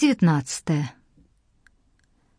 19.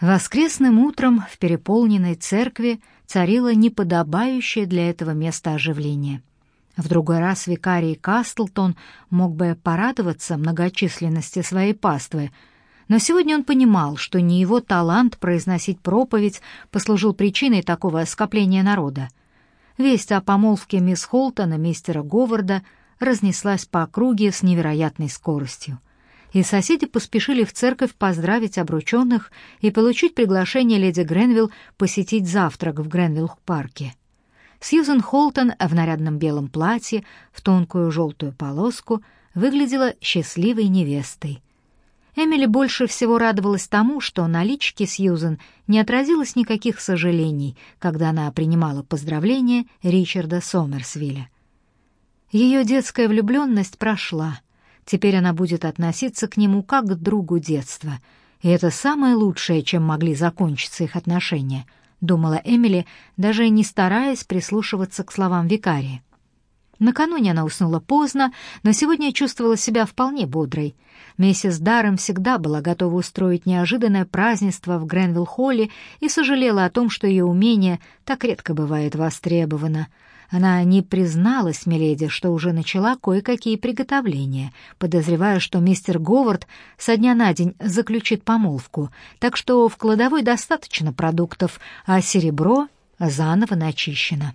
Воскресным утром в переполненной церкви царило неподобающее для этого места оживление. В другой раз викарий Кастлтон мог бы порадоваться многочисленности своей паствы, но сегодня он понимал, что не его талант произносить проповедь послужил причиной такого скопления народа. Весть о помолвке мисс Холтона мистера Говарда разнеслась по округе с невероятной скоростью и соседи поспешили в церковь поздравить обрученных и получить приглашение леди Гренвилл посетить завтрак в Гренвилл-парке. Сьюзен Холтон в нарядном белом платье, в тонкую желтую полоску, выглядела счастливой невестой. Эмили больше всего радовалась тому, что на личике Сьюзен не отразилось никаких сожалений, когда она принимала поздравления Ричарда Сомерсвилля. Ее детская влюбленность прошла — Теперь она будет относиться к нему как к другу детства. И это самое лучшее, чем могли закончиться их отношения, думала Эмили, даже не стараясь прислушиваться к словам викария. Накануне она уснула поздно, но сегодня чувствовала себя вполне бодрой. Миссис Даррем всегда была готова устроить неожиданное празднество в Гренвилл-холле и сожалела о том, что ее умение так редко бывает востребовано — она не призналась Миледи, что уже начала кое-какие приготовления, подозревая, что мистер Говард со дня на день заключит помолвку, так что в кладовой достаточно продуктов, а серебро заново начищено.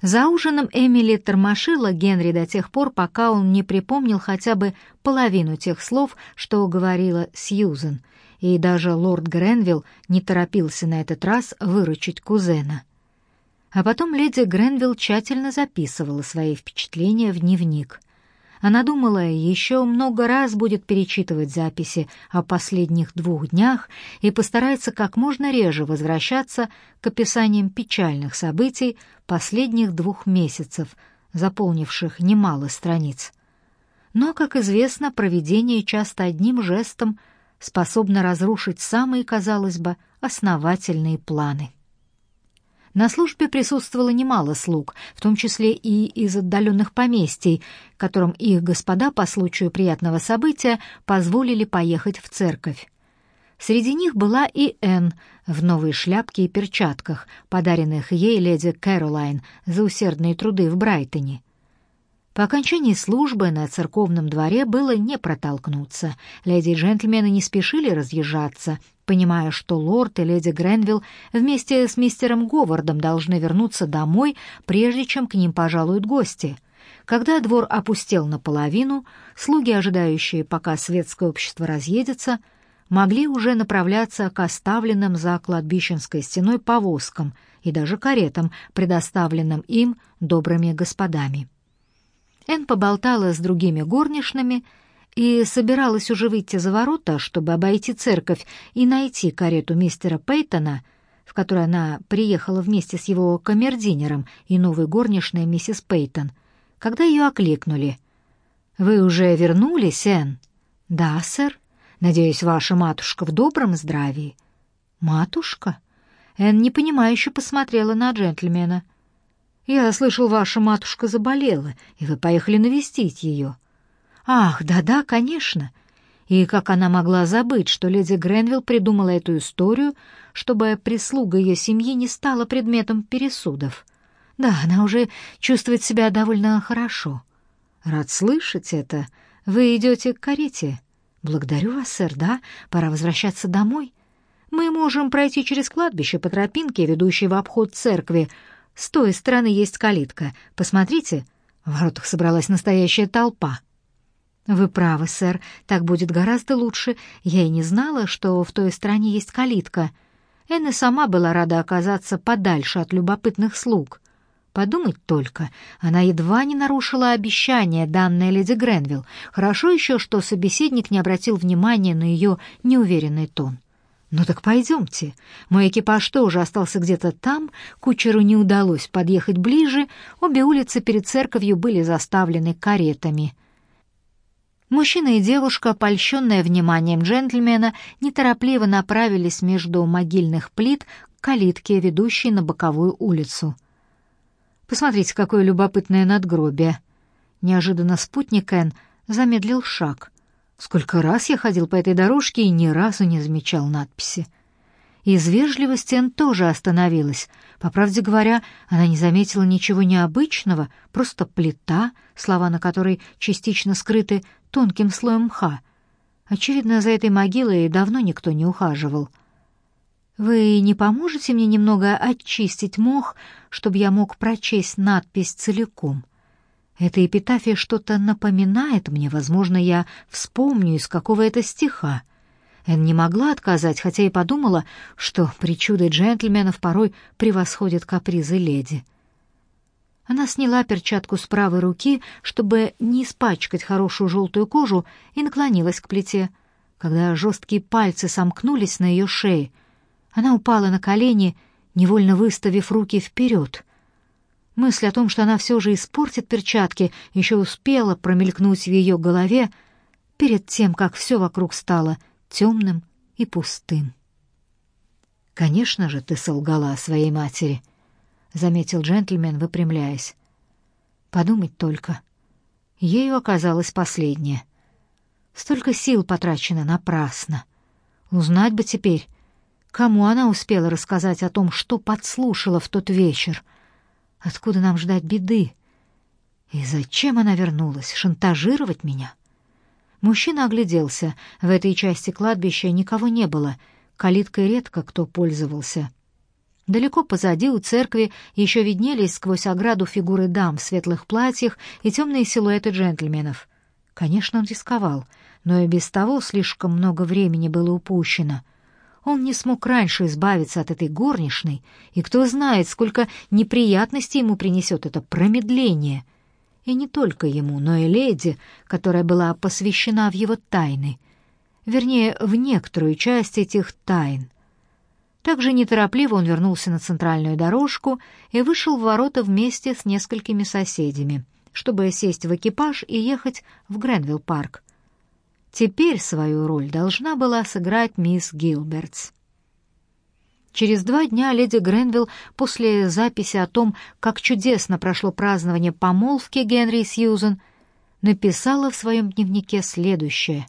За ужином Эмили тормошила Генри до тех пор, пока он не припомнил хотя бы половину тех слов, что говорила Сьюзен, и даже лорд Гренвилл не торопился на этот раз выручить кузена. А потом леди Гренвилл тщательно записывала свои впечатления в дневник. Она думала, еще много раз будет перечитывать записи о последних двух днях и постарается как можно реже возвращаться к описаниям печальных событий последних двух месяцев, заполнивших немало страниц. Но, как известно, проведение часто одним жестом способно разрушить самые, казалось бы, основательные планы. На службе присутствовало немало слуг, в том числе и из отдаленных поместий, которым их господа по случаю приятного события позволили поехать в церковь. Среди них была и Энн в новой шляпке и перчатках, подаренных ей леди Кэролайн за усердные труды в Брайтоне. По окончании службы на церковном дворе было не протолкнуться. Леди и джентльмены не спешили разъезжаться, понимая, что лорд и леди Гренвилл вместе с мистером Говардом должны вернуться домой, прежде чем к ним пожалуют гости. Когда двор опустел наполовину, слуги, ожидающие, пока светское общество разъедется, могли уже направляться к оставленным за кладбищенской стеной повозкам и даже каретам, предоставленным им добрыми господами. Эн поболтала с другими горничными и собиралась уже выйти за ворота, чтобы обойти церковь и найти карету мистера Пейтона, в которой она приехала вместе с его камердинером и новой горничной миссис Пейтон, когда ее окликнули. «Вы уже вернулись, Энн?» «Да, сэр. Надеюсь, ваша матушка в добром здравии». «Матушка?» Энн непонимающе посмотрела на джентльмена. «Я слышал, ваша матушка заболела, и вы поехали навестить ее». Ах, да-да, конечно. И как она могла забыть, что леди Гренвилл придумала эту историю, чтобы прислуга ее семьи не стала предметом пересудов. Да, она уже чувствует себя довольно хорошо. Рад слышать это. Вы идете к карете. Благодарю вас, сэр, да? Пора возвращаться домой. Мы можем пройти через кладбище по тропинке, ведущей в обход церкви. С той стороны есть калитка. Посмотрите, в воротах собралась настоящая толпа. «Вы правы, сэр, так будет гораздо лучше. Я и не знала, что в той стране есть калитка. Энна сама была рада оказаться подальше от любопытных слуг. Подумать только, она едва не нарушила обещание, данное леди Гренвилл. Хорошо еще, что собеседник не обратил внимания на ее неуверенный тон». «Ну так пойдемте. Мой экипаж тоже остался где-то там, кучеру не удалось подъехать ближе, обе улицы перед церковью были заставлены каретами». Мужчина и девушка, польщенные вниманием джентльмена, неторопливо направились между могильных плит к калитке, ведущей на боковую улицу. «Посмотрите, какое любопытное надгробие!» Неожиданно спутник Энн замедлил шаг. Сколько раз я ходил по этой дорожке и ни разу не замечал надписи. Из вежливости Энн тоже остановилась. По правде говоря, она не заметила ничего необычного, просто плита, слова на которой частично скрыты тонким слоем мха. Очевидно, за этой могилой давно никто не ухаживал. «Вы не поможете мне немного очистить мох, чтобы я мог прочесть надпись целиком?» Эта эпитафия что-то напоминает мне, возможно, я вспомню, из какого это стиха. Эн не могла отказать, хотя и подумала, что причуды джентльменов порой превосходят капризы леди. Она сняла перчатку с правой руки, чтобы не испачкать хорошую желтую кожу, и наклонилась к плите. Когда жесткие пальцы сомкнулись на ее шее, она упала на колени, невольно выставив руки вперед. Мысль о том, что она все же испортит перчатки, еще успела промелькнуть в ее голове перед тем, как все вокруг стало — темным и пустым. «Конечно же, ты солгала о своей матери», — заметил джентльмен, выпрямляясь. «Подумать только. Ею оказалось последнее. Столько сил потрачено напрасно. Узнать бы теперь, кому она успела рассказать о том, что подслушала в тот вечер. Откуда нам ждать беды? И зачем она вернулась? Шантажировать меня?» Мужчина огляделся. В этой части кладбища никого не было. Калиткой редко кто пользовался. Далеко позади у церкви еще виднелись сквозь ограду фигуры дам в светлых платьях и темные силуэты джентльменов. Конечно, он рисковал, но и без того слишком много времени было упущено. Он не смог раньше избавиться от этой горничной, и кто знает, сколько неприятностей ему принесет это промедление — и не только ему, но и леди, которая была посвящена в его тайны, вернее, в некоторую часть этих тайн. Также неторопливо он вернулся на центральную дорожку и вышел в ворота вместе с несколькими соседями, чтобы сесть в экипаж и ехать в Гренвилл-парк. Теперь свою роль должна была сыграть мисс Гилбертс. Через два дня леди Гренвилл после записи о том, как чудесно прошло празднование помолвки Генри Сьюзен, написала в своем дневнике следующее.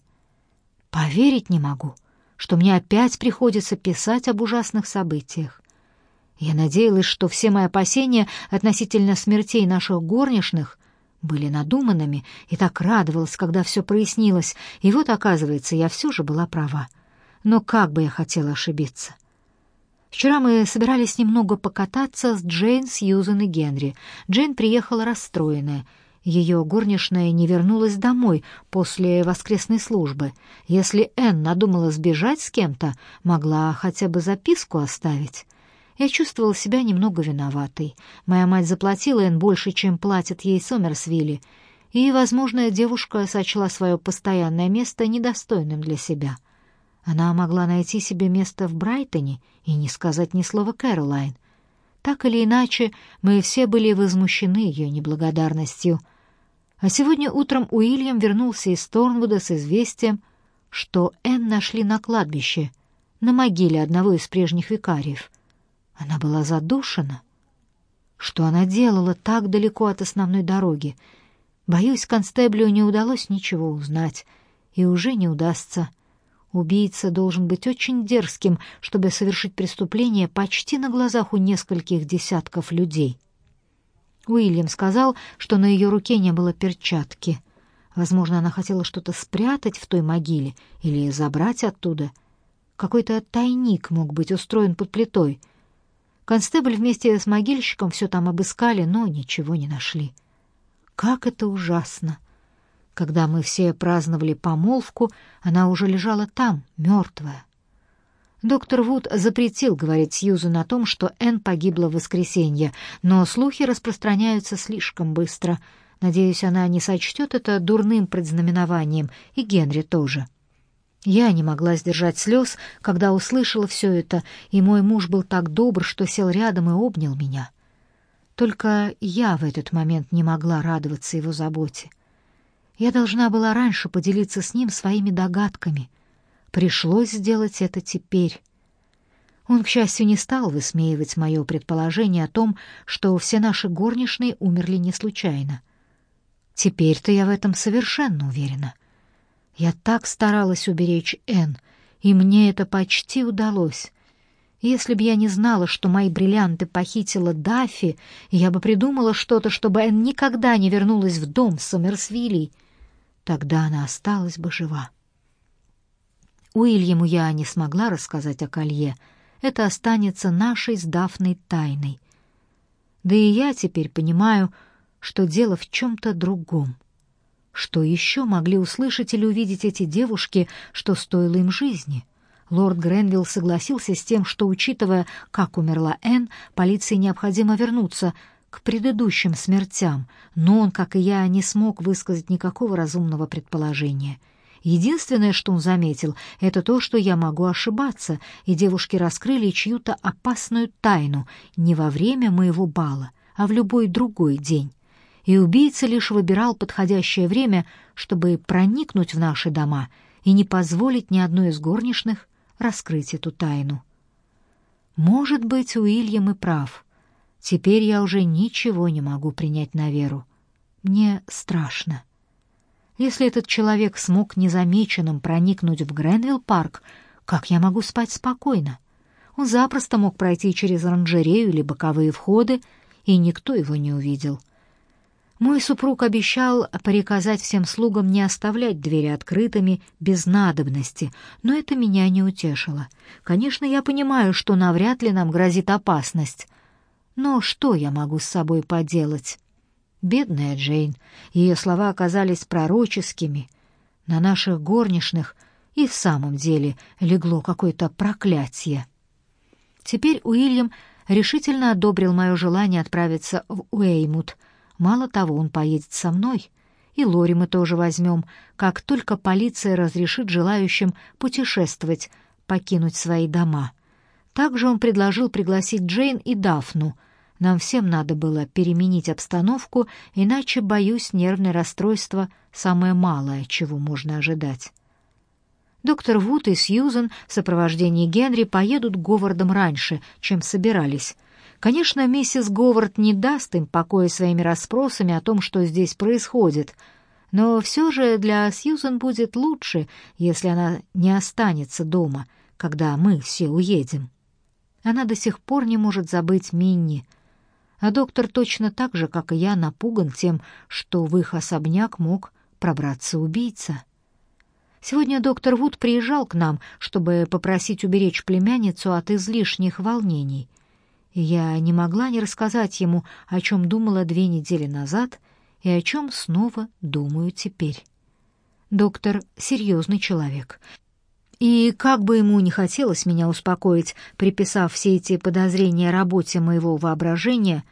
«Поверить не могу, что мне опять приходится писать об ужасных событиях. Я надеялась, что все мои опасения относительно смертей наших горничных были надуманными, и так радовалась, когда все прояснилось, и вот, оказывается, я все же была права. Но как бы я хотела ошибиться!» Вчера мы собирались немного покататься с Джейн, Сьюзен и Генри. Джейн приехала расстроенная. Ее горничная не вернулась домой после воскресной службы. Если Энн надумала сбежать с кем-то, могла хотя бы записку оставить. Я чувствовала себя немного виноватой. Моя мать заплатила Энн больше, чем платят ей Сомерсвилли, и, возможно, девушка сочла свое постоянное место недостойным для себя — она могла найти себе место в Брайтоне и не сказать ни слова Кэролайн. Так или иначе, мы все были возмущены ее неблагодарностью. А сегодня утром Уильям вернулся из Торнвуда с известием, что Энн нашли на кладбище, на могиле одного из прежних викариев. Она была задушена. Что она делала так далеко от основной дороги? Боюсь, констеблю не удалось ничего узнать, и уже не удастся. Убийца должен быть очень дерзким, чтобы совершить преступление почти на глазах у нескольких десятков людей. Уильям сказал, что на ее руке не было перчатки. Возможно, она хотела что-то спрятать в той могиле или забрать оттуда. Какой-то тайник мог быть устроен под плитой. Констебль вместе с могильщиком все там обыскали, но ничего не нашли. Как это ужасно! Когда мы все праздновали помолвку, она уже лежала там, мертвая. Доктор Вуд запретил говорить Сьюзен о том, что Энн погибла в воскресенье, но слухи распространяются слишком быстро. Надеюсь, она не сочтет это дурным предзнаменованием, и Генри тоже. Я не могла сдержать слез, когда услышала все это, и мой муж был так добр, что сел рядом и обнял меня. Только я в этот момент не могла радоваться его заботе. Я должна была раньше поделиться с ним своими догадками. Пришлось сделать это теперь. Он, к счастью, не стал высмеивать мое предположение о том, что все наши горничные умерли не случайно. Теперь-то я в этом совершенно уверена. Я так старалась уберечь Энн, и мне это почти удалось. Если бы я не знала, что мои бриллианты похитила Даффи, я бы придумала что-то, чтобы Энн никогда не вернулась в дом Сомерсвилей. Тогда она осталась бы жива. Уильяму я не смогла рассказать о колье. Это останется нашей с Дафной тайной. Да и я теперь понимаю, что дело в чем-то другом. Что еще могли услышать или увидеть эти девушки, что стоило им жизни? Лорд Гренвилл согласился с тем, что, учитывая, как умерла Энн, полиции необходимо вернуться к предыдущим смертям, но он, как и я, не смог высказать никакого разумного предположения. Единственное, что он заметил, это то, что я могу ошибаться, и девушки раскрыли чью-то опасную тайну не во время моего бала, а в любой другой день. И убийца лишь выбирал подходящее время, чтобы проникнуть в наши дома и не позволить ни одной из горничных раскрыть эту тайну. Может быть, Уильям и прав. Теперь я уже ничего не могу принять на веру. Мне страшно. Если этот человек смог незамеченным проникнуть в Гренвилл-парк, как я могу спать спокойно? Он запросто мог пройти через оранжерею или боковые входы, и никто его не увидел. Мой супруг обещал приказать всем слугам не оставлять двери открытыми без надобности, но это меня не утешило. Конечно, я понимаю, что навряд ли нам грозит опасность. Но что я могу с собой поделать? Бедная Джейн, ее слова оказались пророческими. На наших горничных и в самом деле легло какое-то проклятие. Теперь Уильям решительно одобрил мое желание отправиться в Уэймут — Мало того, он поедет со мной, и Лори мы тоже возьмем, как только полиция разрешит желающим путешествовать, покинуть свои дома. Также он предложил пригласить Джейн и Дафну. Нам всем надо было переменить обстановку, иначе, боюсь, нервное расстройство — самое малое, чего можно ожидать. Доктор Вуд и Сьюзен в сопровождении Генри поедут к Говардам раньше, чем собирались — Конечно, миссис Говард не даст им покоя своими расспросами о том, что здесь происходит, но все же для Сьюзен будет лучше, если она не останется дома, когда мы все уедем. Она до сих пор не может забыть Минни, а доктор точно так же, как и я, напуган тем, что в их особняк мог пробраться убийца. Сегодня доктор Вуд приезжал к нам, чтобы попросить уберечь племянницу от излишних волнений — я не могла не рассказать ему, о чем думала две недели назад и о чем снова думаю теперь. Доктор — серьезный человек. И как бы ему не хотелось меня успокоить, приписав все эти подозрения работе моего воображения,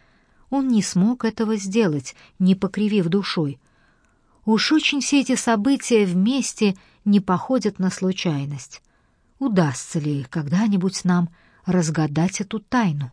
он не смог этого сделать, не покривив душой. Уж очень все эти события вместе не походят на случайность. Удастся ли когда-нибудь нам разгадать эту тайну?